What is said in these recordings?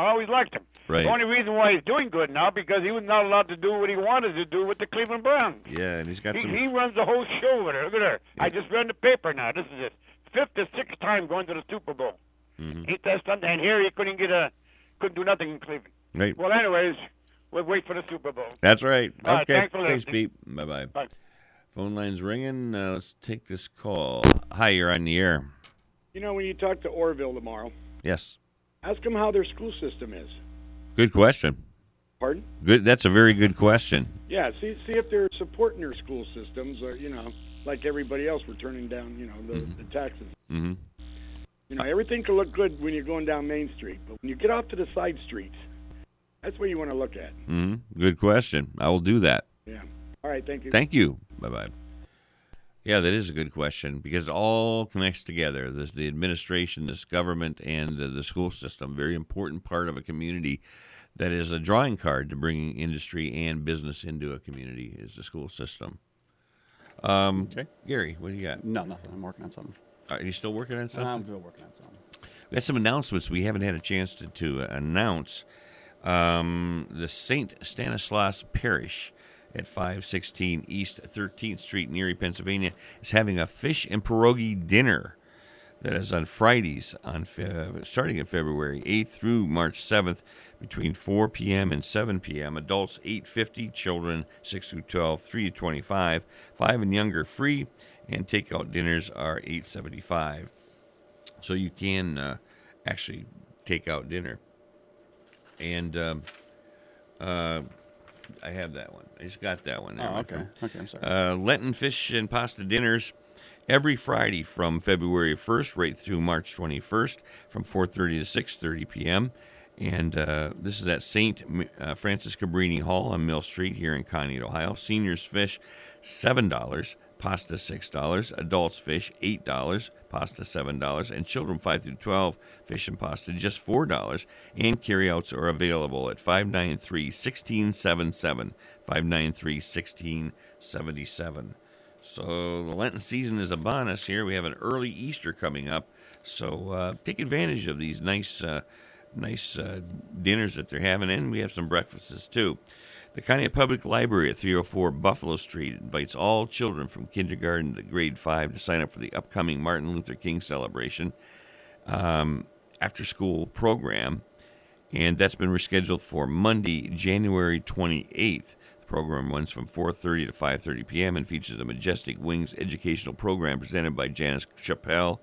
I always liked him. Right. The only reason why he's doing good now because he was not allowed to do what he wanted to do with the Cleveland Browns. Yeah, and he's got He, some. he runs the whole show over there. Look at there. I just read the paper now. This is his fifth or sixth time going to the Super Bowl. Mhm. Ain't that something? And here he couldn't get a, couldn't do nothing in Cleveland. Right. Well, anyways, we'll wait for the Super Bowl. That's right. All right, okay. thanks for Thanks. Pete. Bye bye. Bye. Phone line's ringing. Uh, let's take this call. Hi, you're on the air. You know, when you talk to Orrville tomorrow, Yes. Ask them how their school system is. Good question. Pardon? Good. That's a very good question. Yeah, see see if they're supporting their school systems, or you know, like everybody else, we're turning down, you know, the, the taxes. hmm You know, everything can look good when you're going down Main Street, but when you get off to the side streets, that's what you want to look at. Mm-hmm. Good question. I will do that. Yeah. All right, thank you. Thank you. Bye bye. Yeah, that is a good question because it all connects together. There's the administration, this government, and uh, the school system. Very important part of a community that is a drawing card to bringing industry and business into a community is the school system. Um, Okay. Gary, what do you got? No, nothing. I'm working on something. Are you still working on something? I'm still working on something. We got some announcements we haven't had a chance to, to announce. Um, the St. Stanislaus Parish at 516 East 13th Street in Erie, Pennsylvania is having a fish and pierogi dinner that is on Fridays on Fe- starting in February 8th through March 7th between 4 p.m. and 7 p.m. Adults 850, children 6 through 12, 3 to 25, 5 and younger free, and takeout dinners are 875 so you can uh, actually take out dinner. And um, uh, I have that one. I just got that one. There, Oh, okay. friend. Okay, I'm sorry. Uh, Lenten fish and pasta dinners every Friday from February 1st right through March 21st from 4:30 to 6:30 p.m. And uh, this is at St. Uh, Francis Cabrini Hall on Mill Street here in Conneaut, Ohio. Seniors fish seven dollars, pasta six dollars, adults fish eight dollars, pasta seven dollars, and children five through twelve fish and pasta just four dollars. And carryouts are available at 593-1677, 593-1677. So the Lenten season is upon us here. We have an early Easter coming up, so uh, take advantage of these nice, uh, nice uh, dinners that they're having, and we have some breakfasts too. The Conneaut Public Library at 304 Buffalo Street invites all children from kindergarten to grade five to sign up for the upcoming Martin Luther King celebration um, after school program, and that's been rescheduled for Monday, January 28th. The program runs from 4:30 to 5:30 p.m. and features a Majestic Wings educational program presented by Janice Chappelle.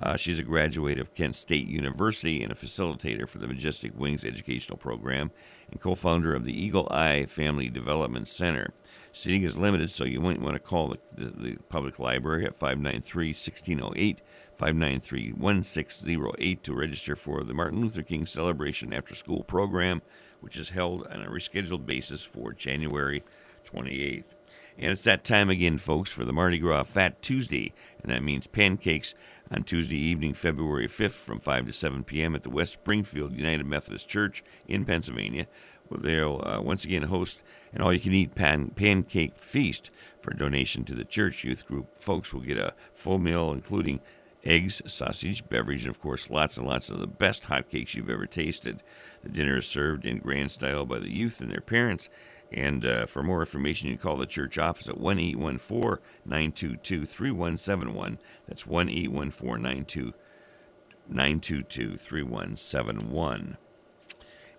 Uh, she's a graduate of Kent State University and a facilitator for the Majestic Wings educational program and co-founder of the Eagle Eye Family Development Center. Seating is limited, so you might want to call the, the, the public library at 593-1608, 593-1608 to register for the Martin Luther King Celebration After School program, which is held on a rescheduled basis for January 28th. And it's that time again, folks, for the Mardi Gras Fat Tuesday, and that means pancakes on Tuesday evening, February 5th from 5 to 7 p.m. at the West Springfield United Methodist Church in Pennsylvania, where they'll uh, once again host an all you can eat pan- pancake feast for donation to the church youth group. Folks will get a full meal, including eggs, sausage, beverage, and of course, lots and lots of the best hotcakes you've ever tasted. The dinner is served in grand style by the youth and their parents. And uh, for more information, you can call the church office at 1 814 922 3171. That's 1 814 922 3171.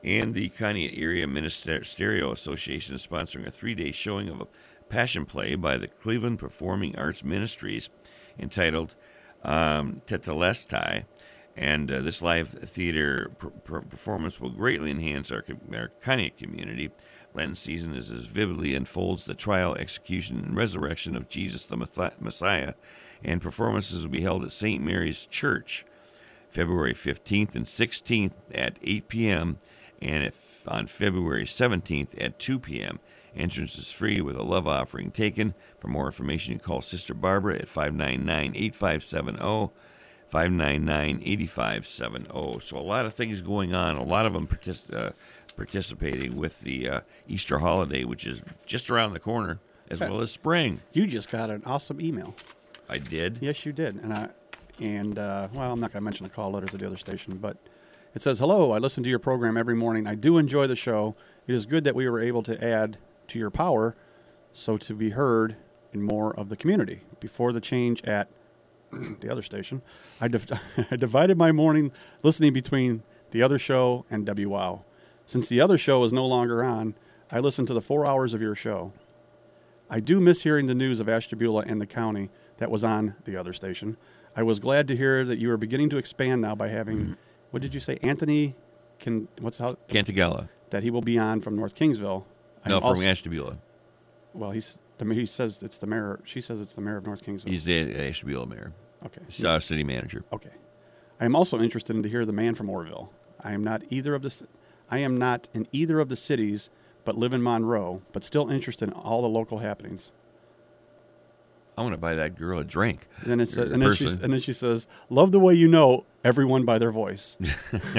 And the Conneaut Area Ministerial Association is sponsoring a three day showing of a passion play by the Cleveland Performing Arts Ministries entitled um, Tetelestai. And uh, this live theater per- performance will greatly enhance our, co- our community. Lenten season is as vividly unfolds the trial, execution, and resurrection of Jesus the Messiah, and performances will be held at St. Mary's Church February 15th and 16th at 8 p.m. and on February 17th at 2 p.m. Entrance is free with a love offering taken. For more information, you call Sister Barbara at 599 8570. 599 8570. So, a lot of things going on, a lot of them partic- uh, participating with the uh, Easter holiday, which is just around the corner, as well as spring. You just got an awesome email. I did. Yes, you did. And I and uh, well, I'm not going to mention the call letters of the other station, but It says, Hello, I listen to your program every morning. I do enjoy the show. It is good that we were able to add to your power so to be heard in more of the community. Before the change at the other station, I, div- I divided my morning listening between the other show and WOW. Since the other show is no longer on, I listen to the four hours of your show. I do miss hearing the news of Ashtabula and the county that was on the other station. I was glad to hear that you are beginning to expand now by having, what did you say, Anthony? Can what's how Cantagallo. that he will be on from North Kingsville? No, am from also- Ashtabula. well, he's the he says it's the mayor. She says it's the mayor of North Kingsville. He's the Ashtabula mayor, okay. He's our city manager. Okay. I am also interested in to hear the man from Orrville. I am not either of the I am not in either of the cities, but live in Monroe, but still interested in all the local happenings. I want to buy that girl a drink. And then it says, and then, she, and then she says, "Love the way you know everyone by their voice."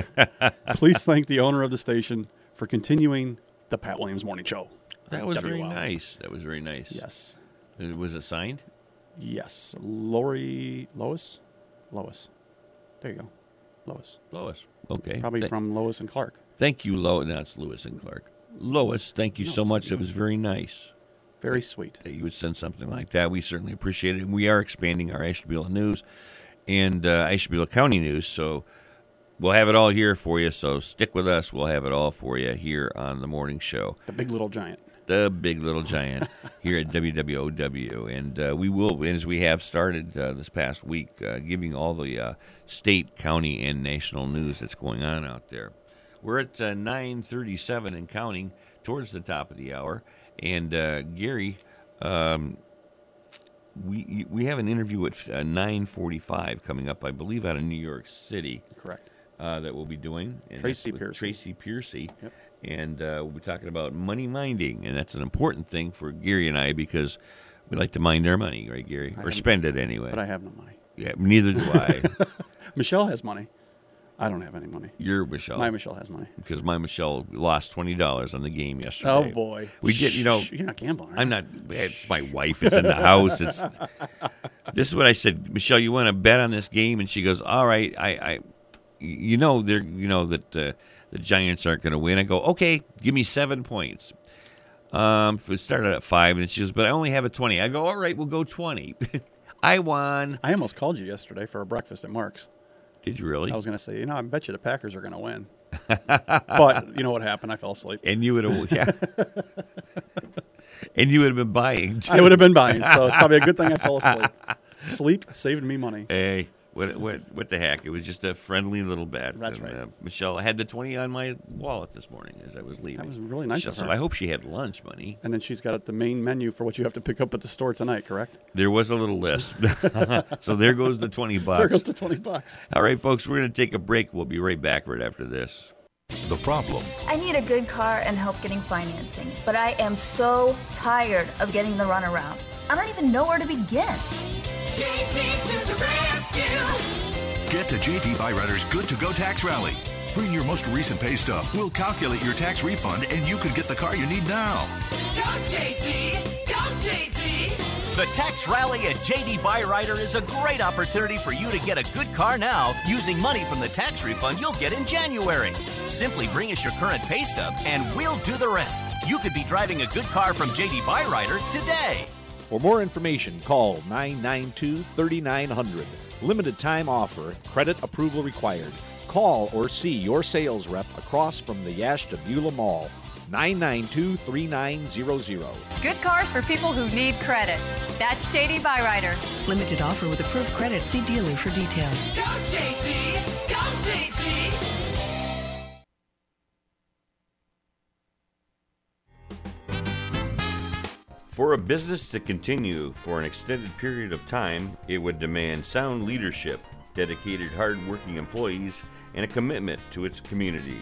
Please thank the owner of the station for continuing the Pat Williams Morning Show. That was very nice. That was very nice. Yes, Uh, Was it signed? yes. Lori Lois, Lois. There you go, Lois. Lois. Okay. Probably Th- from Lois and Clark. Thank you, Lois. That's Lewis and Clark. Lois, thank you No, so much. It was very nice Very sweet. that you would send something like that. We certainly appreciate it. And we are expanding our Ashtabula news and uh, Ashtabula County news. So we'll have it all here for you. So stick with us. We'll have it all for you here on the morning show. The big little giant. the big little giant here at WWOW. And uh, we will, as we have started uh, this past week, uh, giving all the uh, state, county, and national news that's going on out there. We're at uh, 9:37 and counting, towards the top of the hour. And uh, Gary, um, we we have an interview at uh, 9:45 coming up, I believe, out of New York City Correct. Uh, that we'll be doing. And Tracy Piercy. Tracy Piercy. Yep. And uh, we'll be talking about money minding. And that's an important thing for Gary and I because we like to mind our money, right, Gary? or spend it anyway. But I have no money. yeah, neither do I. Michelle has money. I don't have any money. You're Michelle. My Michelle has money. because my Michelle lost $20 on the game yesterday. Oh boy. We did, you know. You're not gambling. I'm not. It's my wife. It's in the house. It's. This is what I said, Michelle. You want to bet on this game? And she goes, "All right. I, I you know, they're, you know that uh, the Giants aren't going to win." I go, "Okay, give me seven points." Um, it started at five, and she goes, "But I only have a 20. I go, "All right, we'll go 20." I won. I almost called you yesterday for a breakfast at Mark's. Did you really? I was going to say, you know, I bet you the Packers are going to win. but you know what happened? I fell asleep. and you would have, yeah. and you would have been buying. Too. I would have been buying, so it's probably a good thing I fell asleep. Sleep saved me money. Hey, what, what, what the heck? It was just a friendly little bet. That's And, right. Uh, Michelle I had the 20 on my wallet this morning as I was leaving. That was really nice Michelle of her. I hope she had lunch money. And then she's got the main menu for what you have to pick up at the store tonight, correct? There was a little list. so there goes the 20 bucks. There goes the 20 bucks. All right, folks, we're going to take a break. We'll be right back right after this. The problem. I need a good car and help getting financing, but I am so tired of getting the runaround. I don't even know where to begin. JT to the rescue. Get to JD Byrider's Good to Go Tax Rally. Bring your most recent pay stub. We'll calculate your tax refund and you could get the car you need now. Go JT. Go JT. The tax rally at JD Byrider is a great opportunity for you to get a good car now using money from the tax refund you'll get in January. Simply bring us your current pay stub and we'll do the rest. You could be driving a good car from JD Byrider today. For more information, call 992 3900. Limited time offer, credit approval required. Call or see your sales rep across from the Ashtabula Mall. 992 3900. Good cars for people who need credit. That's JD Byrider. Limited offer with approved credit. See dealer for details. Go JT. Go JT. For a business to continue for an extended period of time, it would demand sound leadership, dedicated, hard-working employees, and a commitment to its community.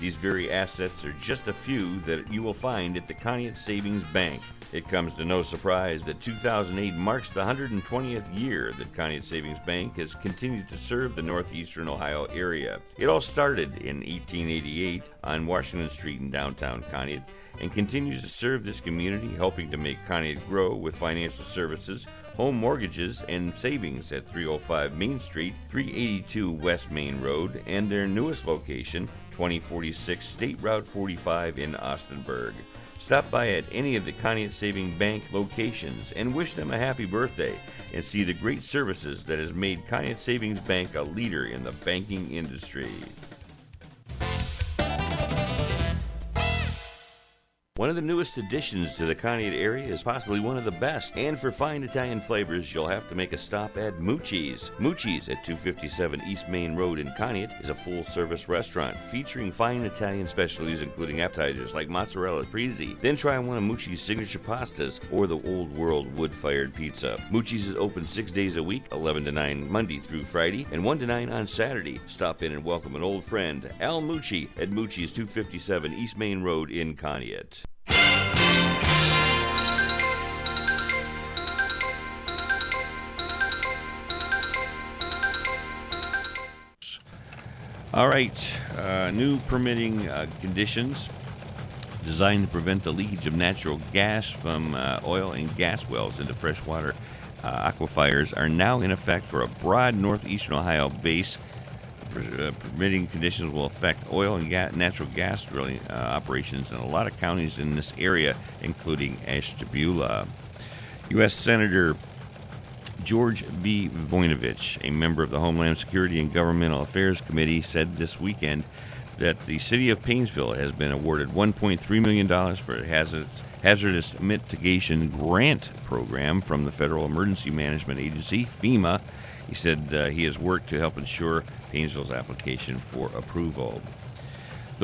These very assets are just a few that you will find at the Conneaut Savings Bank. It comes to no surprise that 2008 marks the 120th year that Conneaut Savings Bank has continued to serve the northeastern Ohio area. It all started in 1888 on Washington Street in downtown Conneaut and continues to serve this community, helping to make Conneaut grow with financial services, home mortgages, and savings at 305 Main Street, 382 West Main Road, and their newest location, 2046 State Route 45 in Austinburg. Stop by at any of the Conneaut Saving Bank locations and wish them a happy birthday and see the great services that has made Conneaut Savings Bank a leader in the banking industry. One of the newest additions to the Conneaut area is possibly one of the best, and for fine Italian flavors, you'll have to make a stop at Mucci's. Mucci's at 257 East Main Road in Conneaut is a full-service restaurant featuring fine Italian specialties including appetizers like mozzarella prezi. Then try one of Mucci's signature pastas or the old world wood-fired pizza. Mucci's is open six days a week, 11 to 9 Monday through Friday, and 1 to 9 on Saturday. Stop in and welcome an old friend, Al Mucci, at Mucci's 257 East Main Road in Conneaut. All right, uh, new permitting uh, conditions designed to prevent the leakage of natural gas from uh, oil and gas wells into freshwater uh, aquifers are now in effect for a broad northeastern Ohio base. Uh, permitting conditions will affect oil and ga- natural gas drilling uh, operations in a lot of counties in this area, including Ashtabula. U.S. Senator George V. Voinovich, a member of the Homeland Security and Governmental Affairs Committee, said this weekend that the city of Painesville has been awarded $1.3 million for a hazardous, hazardous mitigation grant program from the Federal Emergency Management Agency, FEMA. He said uh, he has worked to help ensure Painesville's application for approval.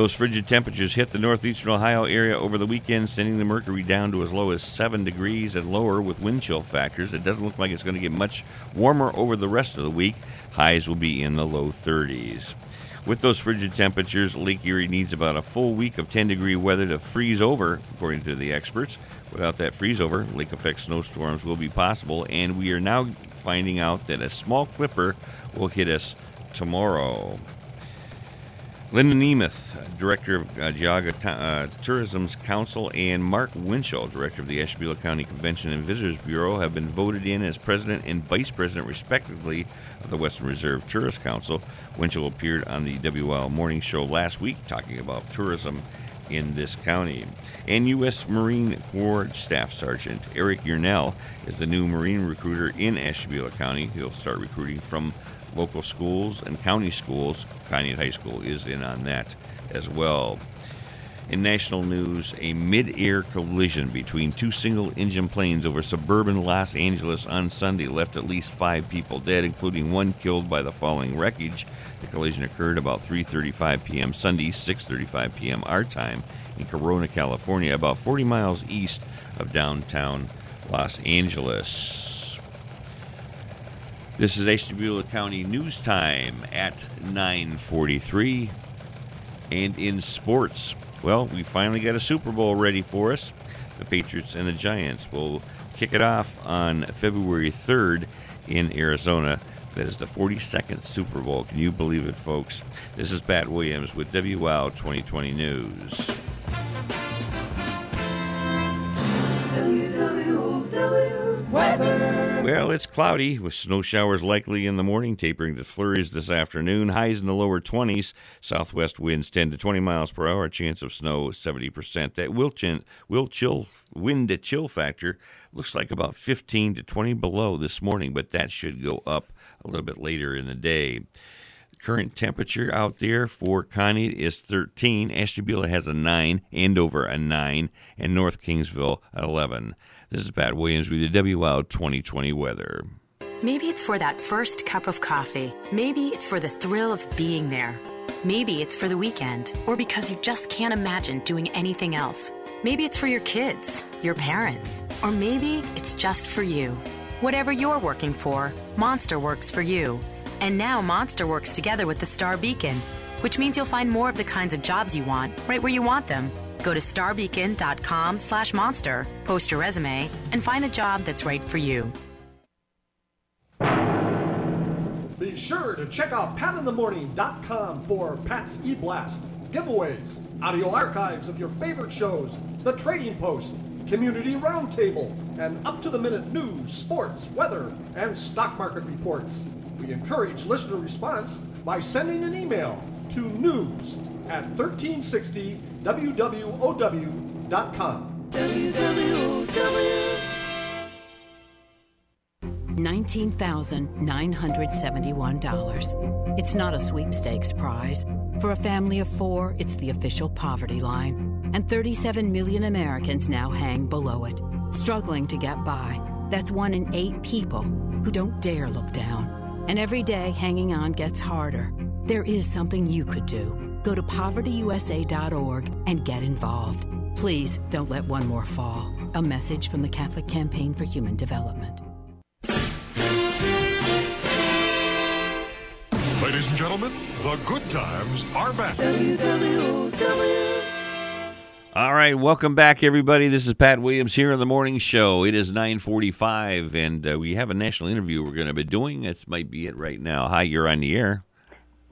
Those frigid temperatures hit the northeastern Ohio area over the weekend, sending the mercury down to as low as 7 degrees and lower with wind chill factors. It doesn't look like it's going to get much warmer over the rest of the week. Highs will be in the low 30s. With those frigid temperatures, Lake Erie needs about a full week of 10 degree weather to freeze over, according to the experts. Without that freeze over, lake effect snowstorms will be possible, and we are now finding out that a small clipper will hit us tomorrow. Linda Nemeth, Director of uh, Geauga T- uh, Tourism's Council, and Mark Winchell, Director of the Ashtabula County Convention and Visitors Bureau, have been voted in as President and Vice President, respectively, of the Western Reserve Tourist Council. Winchell appeared on the WL Morning Show last week talking about tourism in this county. And U.S. Marine Corps Staff Sergeant Eric Yurnell is the new Marine recruiter in Ashtabula County. He'll start recruiting from local schools and county schools. Conneaut High School is in on that as well. In national news, a mid air collision between two single engine planes over suburban Los Angeles on Sunday left at least five people dead, including one killed by the falling wreckage. The collision occurred about 3:35 p.m. Sunday, 6:35 p.m. our time in Corona, California, about 40 miles east of downtown Los Angeles. This is Ashtabula County News Time at 9:43. And in sports, well, we finally got a Super Bowl ready for us. The Patriots and the Giants will kick it off on February 3rd in Arizona. That is the 42nd Super Bowl. Can you believe it, folks? This is Pat Williams with WOW 2020 News. Well, it's cloudy with snow showers likely in the morning, tapering to flurries this afternoon. Highs in the lower 20s. Southwest winds 10 to 20 miles per hour. Chance of snow 70%. That will, chin, will chill wind to chill factor looks like about 15 to 20 below this morning, but that should go up a little bit later in the day. Current temperature out there for Conneaut is 13. Ashtabula has a 9, Andover a 9, and North Kingsville 11. This is Pat Williams with the WOW 2020 weather. Maybe it's for that first cup of coffee. Maybe it's for the thrill of being there. Maybe it's for the weekend, or because you just can't imagine doing anything else. Maybe it's for your kids, your parents, or maybe it's just for you. Whatever you're working for, Monster works for you. And now Monster works together with the Star Beacon. which means you'll find more of the kinds of jobs you want right where you want them. Go to starbeacon.com slash monster, post your resume, and find the job that's right for you. Be sure to check out patinthemorning.com for Pat's E-Blast, giveaways, audio archives of your favorite shows, the Trading Post, Community Roundtable, and up-to-the-minute news, sports, weather, and stock market reports. We encourage listener response by sending an email to news at 1360wwow.com. $19,971. It's not a sweepstakes prize. For a family of four, it's the official poverty line. And 37 million Americans now hang below it, struggling to get by. That's one in eight people who don't dare look down. And every day, hanging on gets harder. There is something you could do. Go to povertyusa.org and get involved. Please don't let one more fall. A message from the Catholic Campaign for Human Development. Ladies and gentlemen, the good times are back. All right, welcome back, everybody. This is Pat Williams here on the morning show. It is 9:45, and uh, we have a national interview we're going to be doing. This might be it right now. Hi, you're on the air,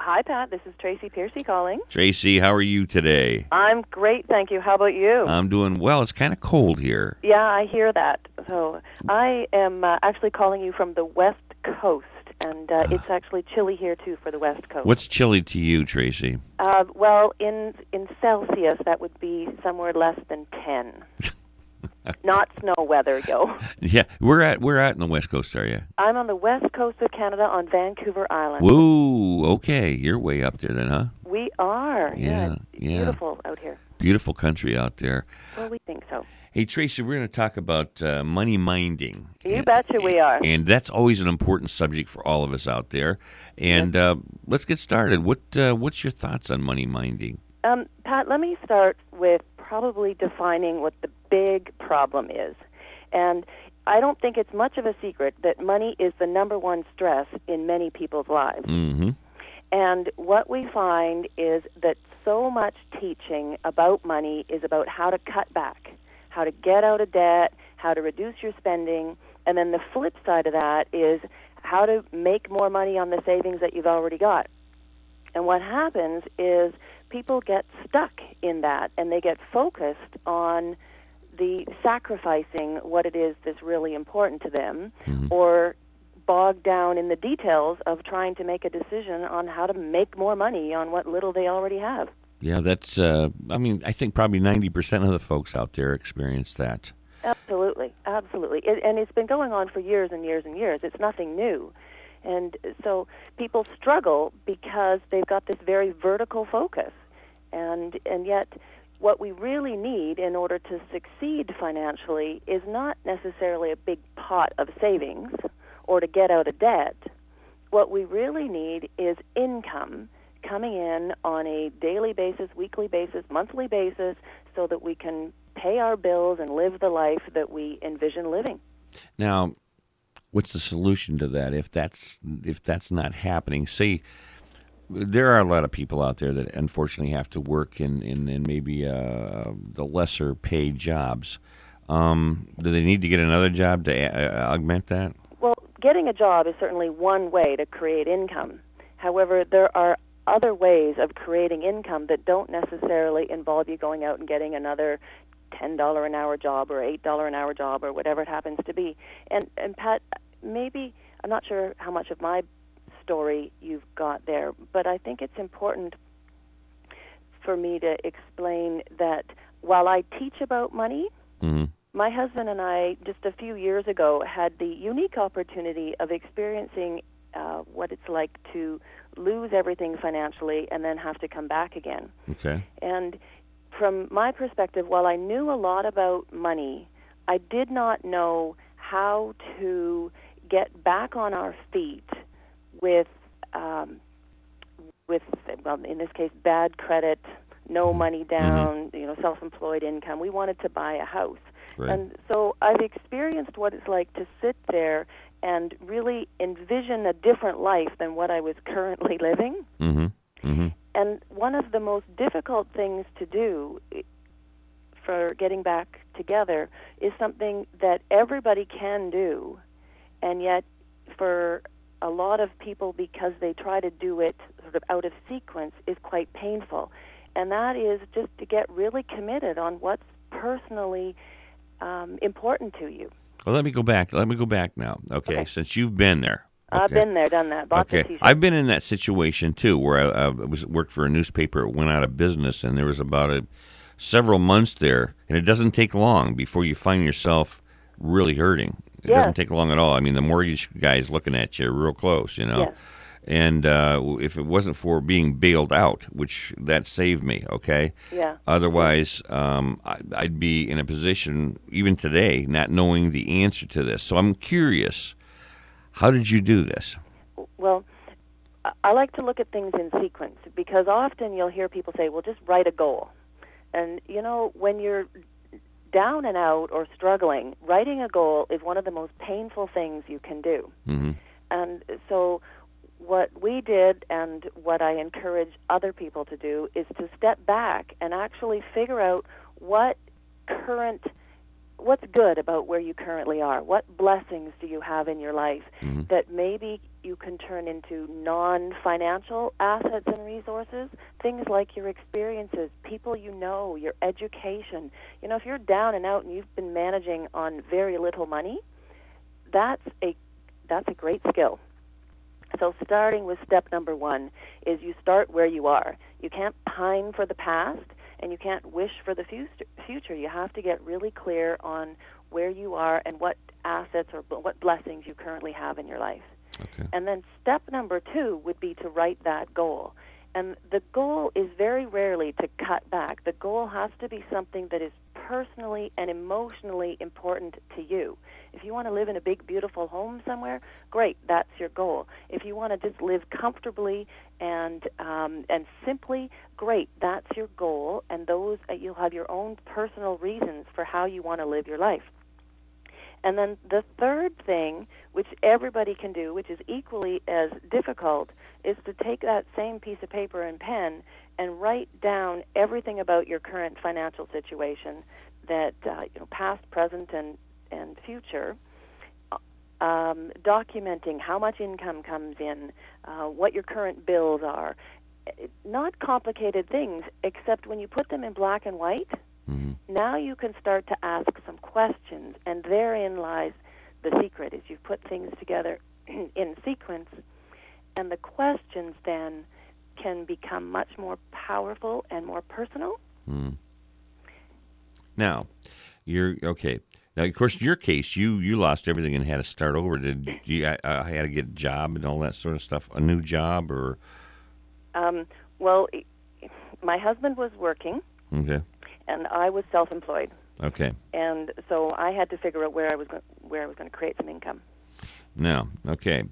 Hi, Pat. This is Tracy Piercy calling. Tracy. How are you today? I'm great, thank you. How about you? I'm doing well. It's kind of cold here. yeah, I hear that. So I am uh, actually calling you from the West Coast, and uh, it's actually chilly here too for the West Coast. What's chilly to you, Tracy? Uh, well, in in Celsius, that would be somewhere less than ten. Not snow weather, yo. Yeah, we're at we're out in the West Coast, area. I'm on the west coast of Canada on Vancouver Island. Whoa, okay, you're way up there then, huh? We are. Yeah, it's yeah. Beautiful out here. Beautiful country out there. Well, we think so. Hey, Tracy, we're going to talk about uh, money minding. You betcha we are. And that's always an important subject for all of us out there. And uh, let's get started. What uh, What's your thoughts on money minding? Um, Pat, let me start with probably defining what the big problem is. And I don't think it's much of a secret that money is the number one stress in many people's lives. Mm-hmm. And what we find is that so much teaching about money is about how to cut back, how to get out of debt, how to reduce your spending. And then the flip side of that is how to make more money on the savings that you've already got. And what happens is people get stuck in that and they get focused on the sacrificing what it is that's really important to them mm-hmm. or bogged down in the details of trying to make a decision on how to make more money on what little they already have. Yeah, that's. Uh, I mean, I think probably ninety percent of the folks out there experience that. Absolutely, absolutely. It, and it's been going on for years and years and years. It's nothing new. And so people struggle because they've got this very vertical focus. And and yet what we really need in order to succeed financially is not necessarily a big pot of savings or to get out of debt. What we really need is income coming in on a daily basis, weekly basis, monthly basis so that we can pay our bills and live the life that we envision living. Now, what's the solution to that? If that's if that's not happening, See, there are a lot of people out there that unfortunately have to work in in, in maybe uh, the lesser paid jobs. Um, do they need to get another job to uh, augment that? Well, getting a job is certainly one way to create income. However, there are other ways of creating income that don't necessarily involve you going out and getting another ten dollar an hour job or eight dollar an hour job or whatever it happens to be. And and Pat, maybe I'm not sure how much of my story you've got there, but I think it's important for me to explain that while I teach about money, Mm-hmm. my husband and I, just a few years ago, had the unique opportunity of experiencing uh, what it's like to lose everything financially and then have to come back again. Okay. And from my perspective, while I knew a lot about money, I did not know how to get back on our feet with, um, with well, in this case, bad credit, no money down, you know, self-employed income. We wanted to buy a house, Right. and so I've experienced what it's like to sit there and really envision a different life than what I was currently living Mm-hmm. Mm-hmm. And one of the most difficult things to do for getting back together is something that everybody can do, and yet for a lot of people, because they try to do it sort of out of sequence, is quite painful. And that is just to get really committed on what's personally um, important to you. Well, let me go back. Let me go back now. Okay, since you've been there. I've been there, done that. Bought Okay. I've been in that situation too, where I, I was worked for a newspaper, it went out of business, and there was about a several months there, and it doesn't take long before you find yourself really hurting. It Yes. doesn't take long at all. I mean, the mortgage guy's looking at you real close, you know. Yes. And uh, if it wasn't for being bailed out, which that saved me, okay. Yeah. Otherwise, um, I, I'd be in a position even today not knowing the answer to this. So I'm curious. How did you do this? Well, I- I like to look at things in sequence because often you'll hear people say, well, just write a goal. And, you know, when you're down and out or struggling, writing a goal is one of the most painful things you can do. Mm-hmm. And so, what we did and what I encourage other people to do is to step back and actually figure out what current what's good about where you currently are. What blessings do you have in your life mm-hmm. that maybe you can turn into non-financial assets and resources? Things like your experiences, people you know, your education. You know, if you're down and out and you've been managing on very little money, that's a that's a great skill. So starting with step number 1 is you start where you are. You can't pine for the past and you can't wish for the future. You have to get really clear on where you are and what assets or what blessings you currently have in your life. Okay. And then step number 2 would be to write that goal. And the goal is very rarely to cut back. The goal has to be something that is personally and emotionally important to you. If you want to live in a big, beautiful home somewhere, great, that's your goal. If you want to just live comfortably and um, and simply, great, that's your goal. And those uh, you'll have your own personal reasons for how you want to live your life. And then the third thing, which everybody can do, which is equally as difficult, is to take that same piece of paper and pen and write down everything about your current financial situation, that uh, you know, past, present, and and future. Um, documenting how much income comes in, uh, what your current bills are. Not complicated things, except when you put them in black and white, now you can start to ask some questions, and therein lies the secret: is you've put things together in sequence, and the questions then can become much more powerful and more personal. Hmm. Now, you're okay. Now, of course, in your case, you you lost everything and had to start over. Did you I, uh, had to get a job and all that sort of stuff? A new job or Um, well, my husband was working, okay, and I was self-employed, okay. and so I had to figure out where I was go- where I was going to create some income. Now, okay,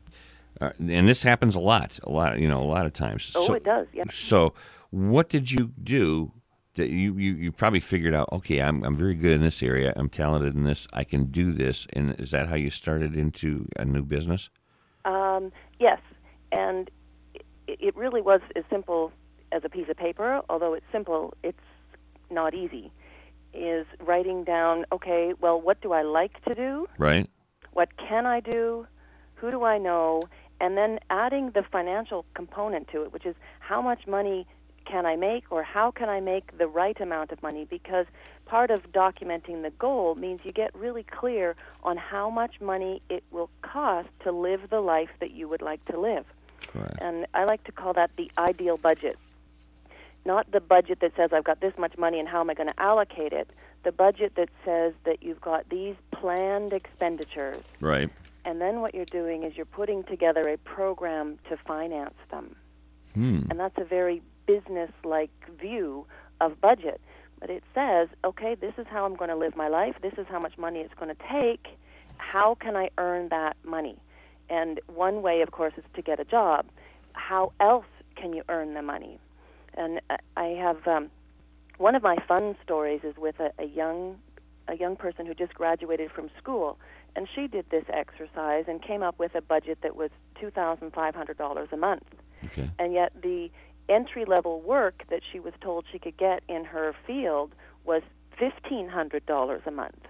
uh, and this happens a lot, a lot. You know, a lot of times. Oh, So- it does, yeah. So, what did you do? That you, you, you probably figured out. Okay, I'm I'm very good in this area. I'm talented in this. I can do this. And is that how you started into a new business? Um, yes, and it, it really was as simple as a piece of paper. Although it's simple, it's not easy. Is writing down, okay, well, what do I like to do? Right. What can I do? Who do I know? And then adding the financial component to it, which is how much money can I make or how can I make the right amount of money? Because part of documenting the goal means you get really clear on how much money it will cost to live the life that you would like to live. right. And I like to call that the ideal budget. Not the budget that says I've got this much money and how am I going to allocate it. The budget that says that you've got these planned expenditures. Right. And then what you're doing is you're putting together a program to finance them. Hmm. And that's a very business like view of budget. But it says, okay, this is how I'm going to live my life. This is how much money it's going to take. How can I earn that money? And one way, of course, is to get a job. How else can you earn the money? And I- I have um, one of my fun stories is with a, a young a young person who just graduated from school, and she did this exercise and came up with a budget that was two thousand five hundred dollars a month. Okay. And yet the entry level work that she was told she could get in her field was $1,500 a month.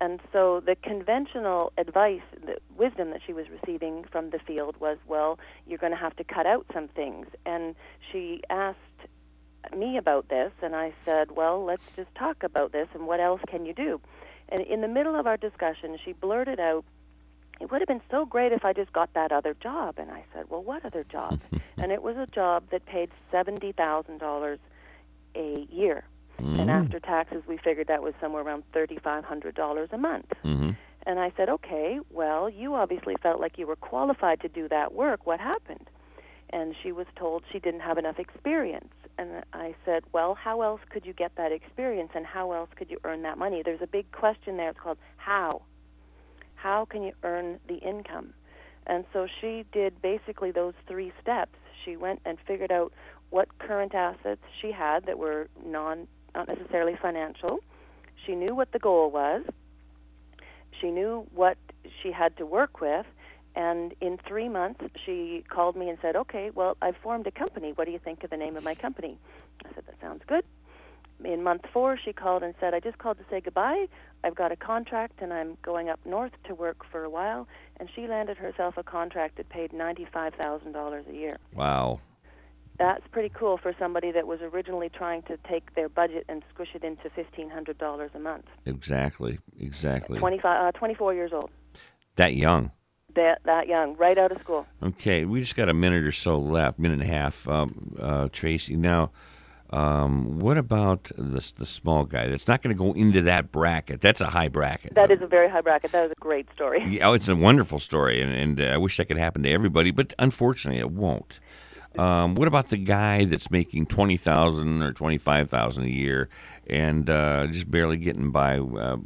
And so the conventional advice, the wisdom that she was receiving from the field was, well, you're going to have to cut out some things. And she asked me about this, and I said, well, let's just talk about this, and what else can you do? And in the middle of our discussion, she blurted out, it would have been so great if I just got that other job. And I said, well, what other job? and it was a job that paid $70,000 a year. And after taxes, we figured that was somewhere around $3,500 a month. Mm-hmm. And I said, okay, well, you obviously felt like you were qualified to do that work. What happened? And she was told she didn't have enough experience. And I said, well, how else could you get that experience and how else could you earn that money? There's a big question there. It's called how. How can you earn the income? And so she did basically those three steps. She went and figured out what current assets she had that were non not necessarily financial. She knew what the goal was. She knew what she had to work with. And in three months, she called me and said, Okay, well, I've formed a company. What do you think of the name of my company? I said, That sounds good. In month four, she called and said, I just called to say goodbye. I've got a contract and I'm going up north to work for a while. And she landed herself a contract that paid $95,000 a year. Wow. That's pretty cool for somebody that was originally trying to take their budget and squish it into $1,500 a month. Exactly. Exactly. 25, uh, 24 years old. That young. That, that young, right out of school. Okay, we just got a minute or so left, minute and a half. Um, uh, Tracy, now, um, what about the the small guy that's not going to go into that bracket? That's a high bracket. That is a very high bracket. That is a great story. Yeah, oh, it's a wonderful story, and, and uh, I wish that could happen to everybody, but unfortunately, it won't. Um, what about the guy that's making twenty thousand or twenty five thousand a year and uh, just barely getting by? Uh,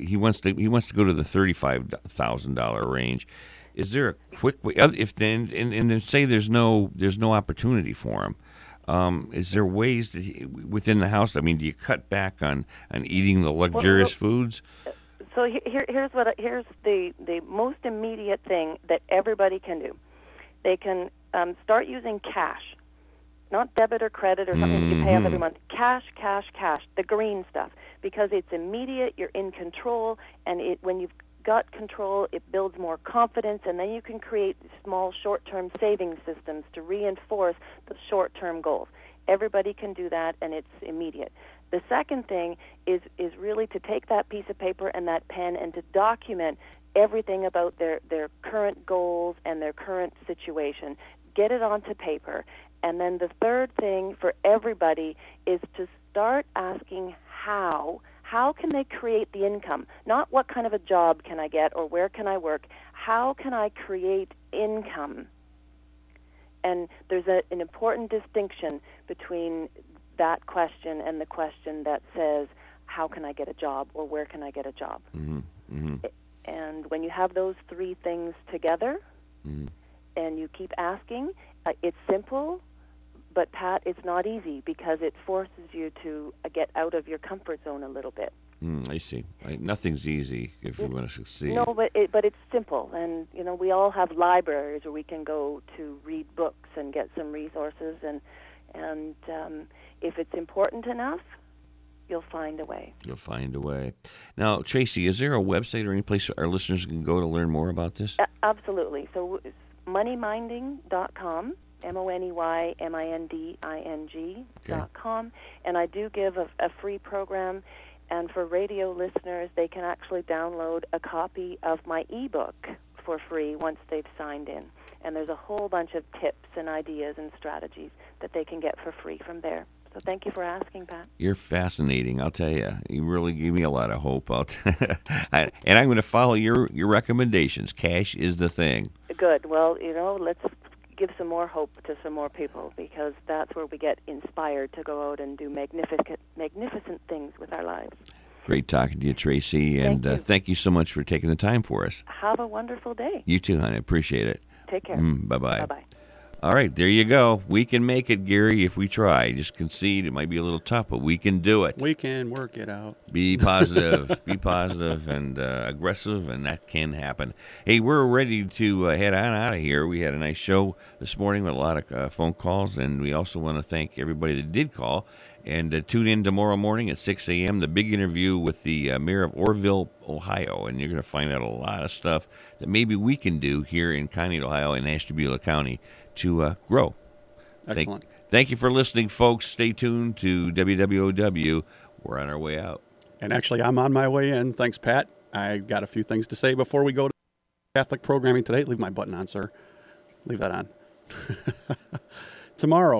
he wants to he wants to go to the thirty five thousand dollar range. Is there a quick way? If then and, and then say there's no there's no opportunity for him. Um, is there ways that he, within the house? I mean, do you cut back on, on eating the luxurious foods? So here, here's what here's the the most immediate thing that everybody can do. They can um, start using cash, not debit or credit or something that you pay off every Mhm. month. Cash, cash, cash. The green stuff because it's immediate. You're in control, and it when you've got control, it builds more confidence, and then you can create small short-term saving systems to reinforce the short-term goals. Everybody can do that, and it's immediate. The second thing is is really to take that piece of paper and that pen and to document everything about their their current goals and their current situation. Get it onto paper. And then the third thing for everybody is to start asking how how can they create the income? Not what kind of a job can I get or where can I work? How can I create income? And there's a, an important distinction between that question and the question that says, How can I get a job or where can I get a job? Mm-hmm. Mm-hmm. And when you have those three things together Mm-hmm. And you keep asking, uh, it's simple, but Pat, it's not easy because it forces you to uh, get out of your comfort zone a little bit. Mm, I see. I, nothing's easy if you want to succeed. No, but it, but it's simple, and you know we all have libraries where we can go to read books and get some resources, and and um, if it's important enough, you'll find a way. You'll find a way. Now, Tracy, is there a website or any place our listeners can go to learn more about this? A- absolutely. So moneyminding.com, M O N E Y M I N D I N G dot com, and I do give a, a free program. And for radio listeners, they can actually download a copy of my ebook for free once they've signed in. And there's a whole bunch of tips and ideas and strategies that they can get for free from there. So thank you for asking, Pat. You're fascinating, I'll tell you. You really give me a lot of hope. I'll t- I, and I'm going to follow your, your recommendations. Cash is the thing. Good. Well, you know, let's give some more hope to some more people because that's where we get inspired to go out and do magnificent, magnificent things with our lives. Great talking to you, Tracy. And Thank Uh, thank you so much for taking the time for us. Have a wonderful day. You too, honey. Appreciate it. Take care. Mm, bye bye. Bye bye. All right, there you go. We can make it, Gary, if we try. Just concede. It might be a little tough, but we can do it. We can work it out. Be positive, be positive and uh, aggressive, and that can happen. Hey, we're ready to uh, head on out of here. We had a nice show this morning with a lot of uh, phone calls, and we also want to thank everybody that did call. And uh, tune in tomorrow morning at 6 a.m. The big interview with the uh, mayor of Orrville, Ohio, and you're going to find out a lot of stuff that maybe we can do here in Conneaut, Ohio, and Ashtabula County to uh, grow. Thank- Excellent. Thank, you for listening, folks. Stay tuned to WWOW. We're on our way out. And actually, I'm on my way in. Thanks, Pat. I got a few things to say before we go to Catholic programming today. Leave my button on, sir. Leave that on. Tomorrow,